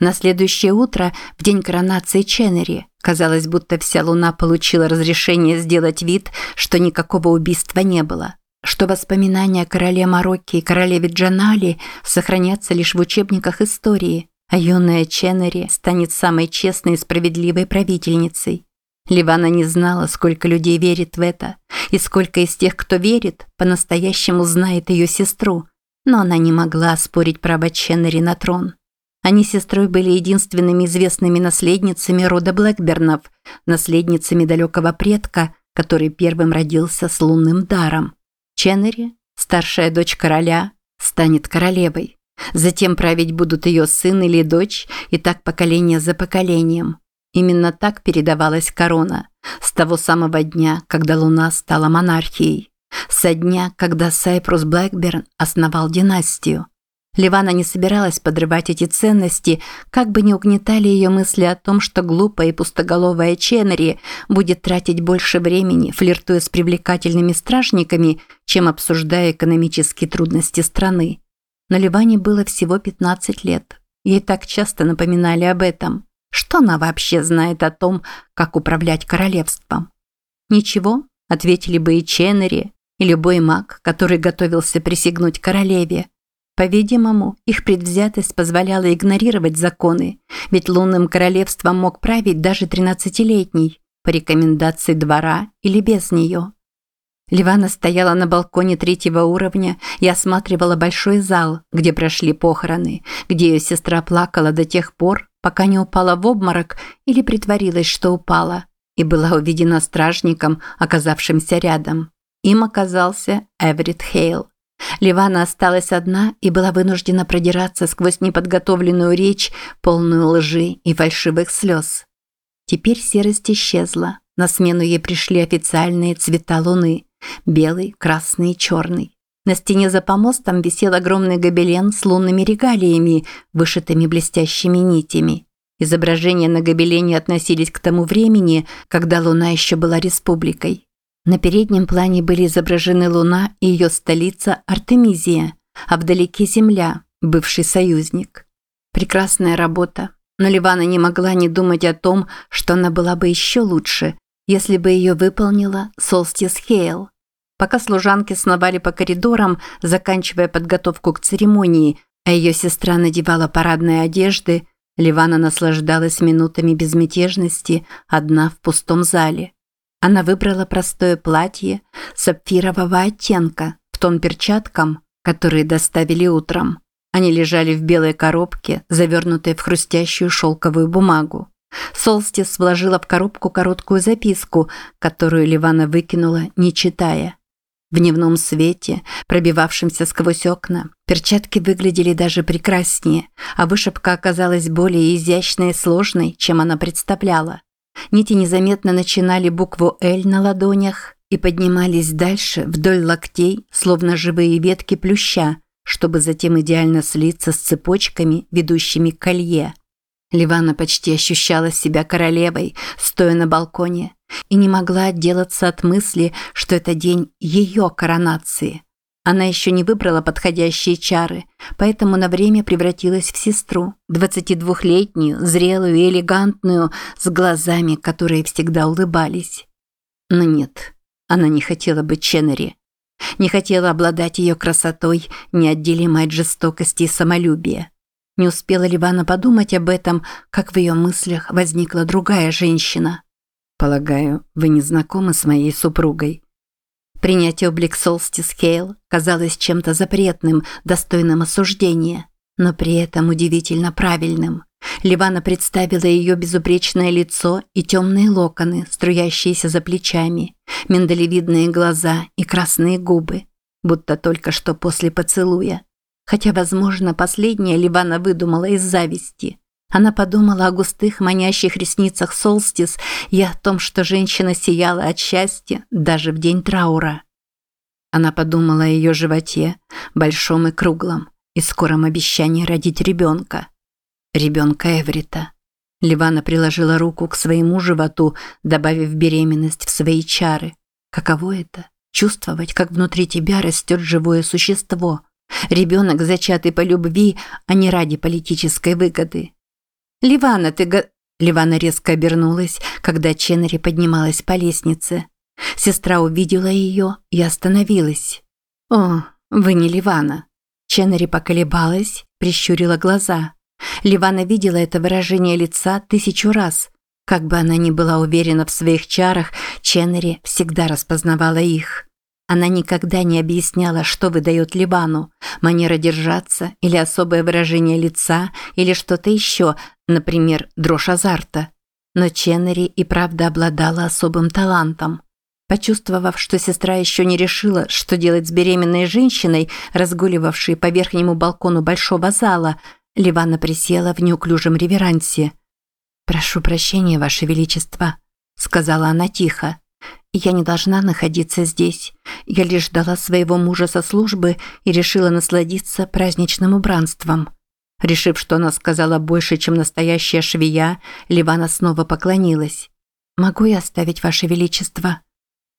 На следующее утро, в день коронации Ченнери, казалось, будто вся луна получила разрешение сделать вид, что никакого убийства не было. Что воспоминания о короле Марокко и королеве Джанали сохранятся лишь в учебниках истории, а юная Ченнери станет самой честной и справедливой правительницей. Ливана не знала, сколько людей верит в это, и сколько из тех, кто верит, по-настоящему знает ее сестру, но она не могла оспорить право Ченнери на трон. Они с сестрой были единственными известными наследницами рода Блэкбернов, наследницами далекого предка, который первым родился с лунным даром. Ченнери, старшая дочь короля, станет королевой. Затем править будут ее сын или дочь, и так поколение за поколением. Именно так передавалась корона, с того самого дня, когда Луна стала монархией. Со дня, когда Сайпрус Блэкберн основал династию. Ливана не собиралась подрывать эти ценности, как бы не угнетали ее мысли о том, что глупая и пустоголовая Ченнери будет тратить больше времени, флиртуя с привлекательными стражниками, чем обсуждая экономические трудности страны. Но Ливане было всего 15 лет. Ей так часто напоминали об этом. Что она вообще знает о том, как управлять королевством? Ничего, ответили бы и Ченнери, и любой маг, который готовился присягнуть королеве. По-видимому, их предвзятость позволяла игнорировать законы, ведь лунным королевством мог править даже 13-летний, по рекомендации двора или без нее. Ливана стояла на балконе третьего уровня и осматривала большой зал, где прошли похороны, где ее сестра плакала до тех пор, пока не упала в обморок или притворилась, что упала, и была увидена стражником, оказавшимся рядом. Им оказался Эверетт Хейл. Ливана осталась одна и была вынуждена продираться сквозь неподготовленную речь, полную лжи и фальшивых слез. Теперь серость исчезла. На смену ей пришли официальные цвета луны – белый, красный и черный. На стене за помостом висел огромный гобелен с лунными регалиями, вышитыми блестящими нитями. Изображения на гобелене относились к тому времени, когда Луна еще была республикой. На переднем плане были изображены Луна и ее столица Артемизия, а вдалеке Земля, бывший союзник. Прекрасная работа, но Ливана не могла не думать о том, что она была бы еще лучше, если бы ее выполнила Солстис Хейл. Пока служанки сновали по коридорам, заканчивая подготовку к церемонии, а ее сестра надевала парадные одежды, Ливана наслаждалась минутами безмятежности одна в пустом зале. Она выбрала простое платье сапфирового оттенка в тон перчаткам, которые доставили утром. Они лежали в белой коробке, завернутой в хрустящую шелковую бумагу. Солстис вложила в коробку короткую записку, которую Ливана выкинула, не читая. В дневном свете, пробивавшемся сквозь окна, перчатки выглядели даже прекраснее, а вышивка оказалась более изящной и сложной, чем она представляла. Нити незаметно начинали букву «Л» на ладонях и поднимались дальше вдоль локтей, словно живые ветки плюща, чтобы затем идеально слиться с цепочками, ведущими к колье. Ливана почти ощущала себя королевой, стоя на балконе, и не могла отделаться от мысли, что это день ее коронации. Она еще не выбрала подходящие чары, поэтому на время превратилась в сестру, 22-летнюю, зрелую и элегантную, с глазами, которые всегда улыбались. Но нет, она не хотела быть Ченнери. Не хотела обладать ее красотой, неотделимой от жестокости и самолюбия. Не успела Ливана подумать об этом, как в ее мыслях возникла другая женщина. «Полагаю, вы не знакомы с моей супругой?» Принять облик Солстис Хейл казалось чем-то запретным, достойным осуждения, но при этом удивительно правильным. Ливана представила ее безупречное лицо и темные локоны, струящиеся за плечами, миндалевидные глаза и красные губы, будто только что после поцелуя. Хотя, возможно, последнее Ливана выдумала из зависти. Она подумала о густых манящих ресницах Солстис и о том, что женщина сияла от счастья даже в день траура. Она подумала о ее животе, большом и круглом, и скором обещании родить ребенка. Ребенка Эврита. Ливана приложила руку к своему животу, добавив беременность в свои чары. Каково это? Чувствовать, как внутри тебя растет живое существо. Ребенок, зачатый по любви, а не ради политической выгоды. «Ливана, ты го...» Ливана резко обернулась, когда Ченнери поднималась по лестнице. Сестра увидела ее и остановилась. «О, вы не Ливана». Ченнери поколебалась, прищурила глаза. Ливана видела это выражение лица тысячу раз. Как бы она ни была уверена в своих чарах, Ченнери всегда распознавала их. Она никогда не объясняла, что выдает Ливану – манера держаться или особое выражение лица или что-то еще, например, дрожь азарта. Но Ченнери и правда обладала особым талантом. Почувствовав, что сестра еще не решила, что делать с беременной женщиной, разгуливавшей по верхнему балкону большого зала, Ливана присела в неуклюжем реверансе. «Прошу прощения, Ваше Величество», – сказала она тихо. «Я не должна находиться здесь. Я лишь ждала своего мужа со службы и решила насладиться праздничным убранством». Решив, что она сказала больше, чем настоящая швея, Ливана снова поклонилась. «Могу я оставить Ваше Величество?»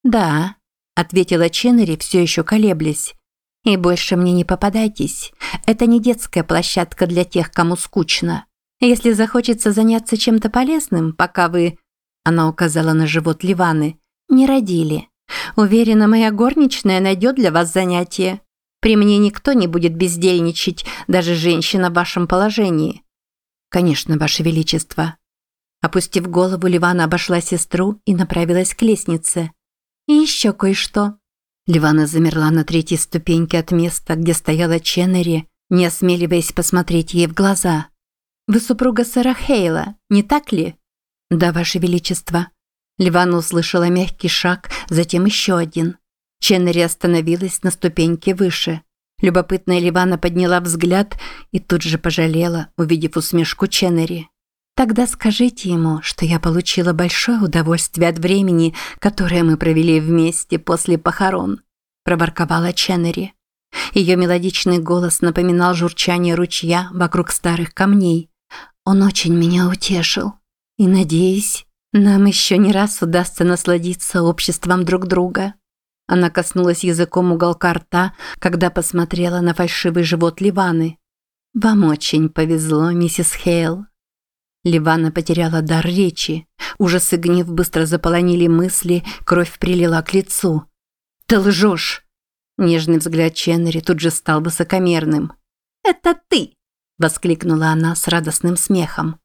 «Да», – ответила Ченнери, все еще колеблясь. «И больше мне не попадайтесь. Это не детская площадка для тех, кому скучно. Если захочется заняться чем-то полезным, пока вы...» Она указала на живот Ливаны. «Не родили. Уверена, моя горничная найдет для вас занятие. При мне никто не будет бездельничать, даже женщина в вашем положении». «Конечно, Ваше Величество». Опустив голову, Ливана обошла сестру и направилась к лестнице. И еще кое-что». Ливана замерла на третьей ступеньке от места, где стояла Ченнери, не осмеливаясь посмотреть ей в глаза. «Вы супруга сэра Хейла, не так ли?» «Да, Ваше Величество». Ливана услышала мягкий шаг, затем еще один. Ченнери остановилась на ступеньке выше. Любопытная Ливана подняла взгляд и тут же пожалела, увидев усмешку Ченнери. Тогда скажите ему, что я получила большое удовольствие от времени, которое мы провели вместе после похорон», – проворковала Ченнери. Ее мелодичный голос напоминал журчание ручья вокруг старых камней. Он очень меня утешил. И, надеюсь, нам еще не раз удастся насладиться обществом друг друга. Она коснулась языком уголка рта, когда посмотрела на фальшивый живот Ливаны. «Вам очень повезло, миссис Хейл. Ливана потеряла дар речи. Ужас и гнев быстро заполонили мысли, кровь прилила к лицу. «Ты лжешь!» Нежный взгляд Ченнери тут же стал высокомерным. «Это ты!» – воскликнула она с радостным смехом.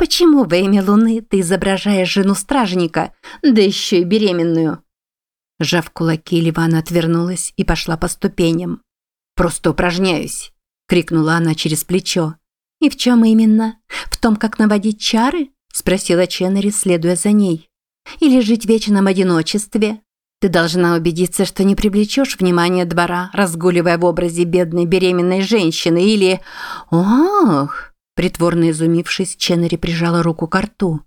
«Почему во имя Луны ты изображаешь жену стражника, да еще и беременную?» Сжав кулаки, Ливана отвернулась и пошла по ступеням. «Просто упражняюсь!» – крикнула она через плечо. «И в чем именно? В том, как наводить чары?» – спросила Ченнери, следуя за ней. «Или жить в вечном одиночестве? Ты должна убедиться, что не привлечешь внимание двора, разгуливая в образе бедной беременной женщины, или... Ох!» Притворно изумившись, Ченнери прижала руку к рту.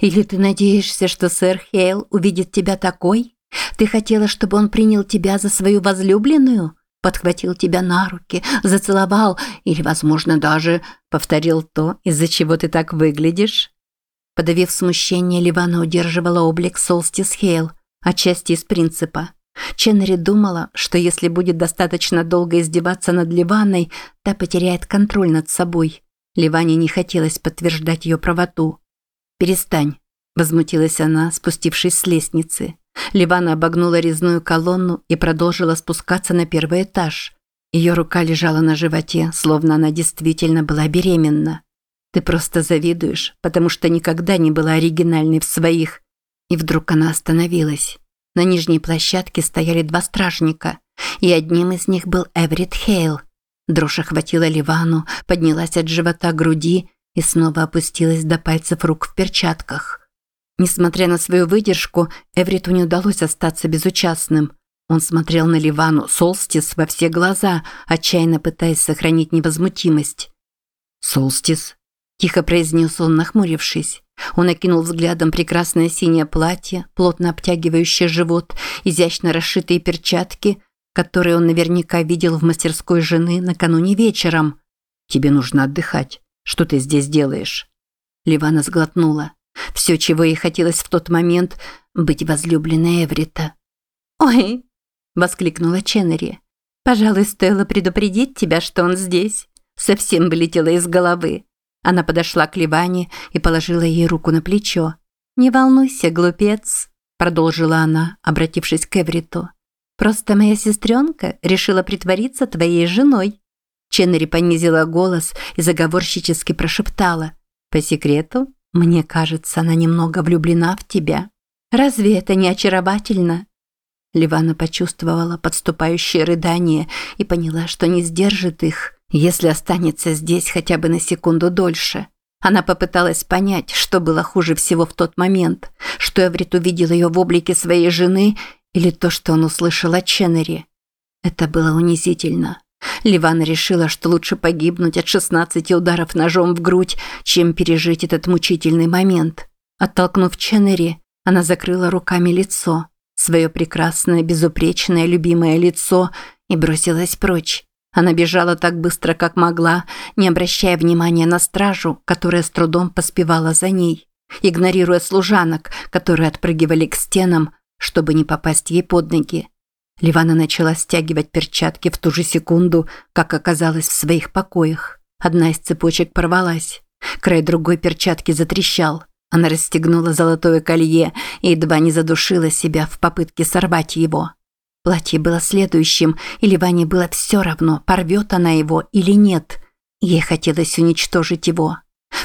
«Или ты надеешься, что сэр Хейл увидит тебя такой? Ты хотела, чтобы он принял тебя за свою возлюбленную?» подхватил тебя на руки, зацеловал или, возможно, даже повторил то, из-за чего ты так выглядишь? Подавив смущение, Ливана удерживала облик Солстис Хейл, отчасти из принципа. Ченнери думала, что если будет достаточно долго издеваться над Ливаной, та потеряет контроль над собой. Ливане не хотелось подтверждать ее правоту. «Перестань», – возмутилась она, спустившись с лестницы. Ливана обогнула резную колонну и продолжила спускаться на первый этаж. Ее рука лежала на животе, словно она действительно была беременна. Ты просто завидуешь, потому что никогда не была оригинальной в своих. И вдруг она остановилась. На нижней площадке стояли два стражника, и одним из них был Эврит Хейл. Дрожь охватила Ливану, поднялась от живота к груди и снова опустилась до пальцев рук в перчатках. Несмотря на свою выдержку, Эвриту не удалось остаться безучастным. Он смотрел на Ливану Солстис во все глаза, отчаянно пытаясь сохранить невозмутимость. «Солстис», – тихо произнес он, нахмурившись. Он окинул взглядом прекрасное синее платье, плотно обтягивающее живот, изящно расшитые перчатки, которые он наверняка видел в мастерской жены накануне вечером. «Тебе нужно отдыхать. Что ты здесь делаешь?» Ливана сглотнула. Все, чего ей хотелось в тот момент – быть возлюбленной Эврита. «Ой!» – воскликнула Ченнери. «Пожалуй, стоило предупредить тебя, что он здесь. Совсем вылетело из головы». Она подошла к Ливане и положила ей руку на плечо. «Не волнуйся, глупец», – продолжила она, обратившись к Эвриту. «Просто моя сестренка решила притвориться твоей женой». Ченнери понизила голос и заговорщически прошептала. «По секрету, мне кажется, она немного влюблена в тебя. Разве это не очаровательно?» Ливана почувствовала подступающее рыдание и поняла, что не сдержит их, если останется здесь хотя бы на секунду дольше. Она попыталась понять, что было хуже всего в тот момент, что Эврит увидел ее в облике своей жены или то, что он услышал от Ченнери. Это было унизительно. Ливана решила, что лучше погибнуть от 16 ударов ножом в грудь, чем пережить этот мучительный момент. Оттолкнув Ченнери, она закрыла руками лицо, свое прекрасное, безупречное, любимое лицо и бросилась прочь. Она бежала так быстро, как могла, не обращая внимания на стражу, которая с трудом поспевала за ней, игнорируя служанок, которые отпрыгивали к стенам, чтобы не попасть ей под ноги. Ливана начала стягивать перчатки в ту же секунду, как оказалась в своих покоях. Одна из цепочек порвалась. Край другой перчатки затрещал. Она расстегнула золотое колье и едва не задушила себя в попытке сорвать его. Платье было следующим, и Ливане было все равно, порвет она его или нет. Ей хотелось уничтожить его.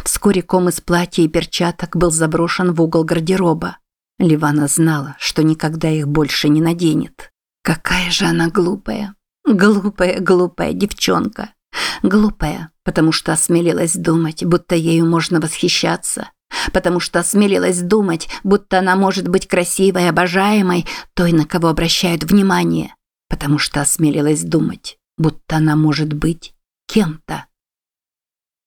Вскоре ком из платья и перчаток был заброшен в угол гардероба. Ливана знала, что никогда их больше не наденет. Какая же она глупая. Глупая, глупая девчонка. Глупая, потому что осмелилась думать, будто ею можно восхищаться потому что осмелилась думать, будто она может быть красивой, обожаемой, той, на кого обращают внимание, потому что осмелилась думать, будто она может быть кем-то.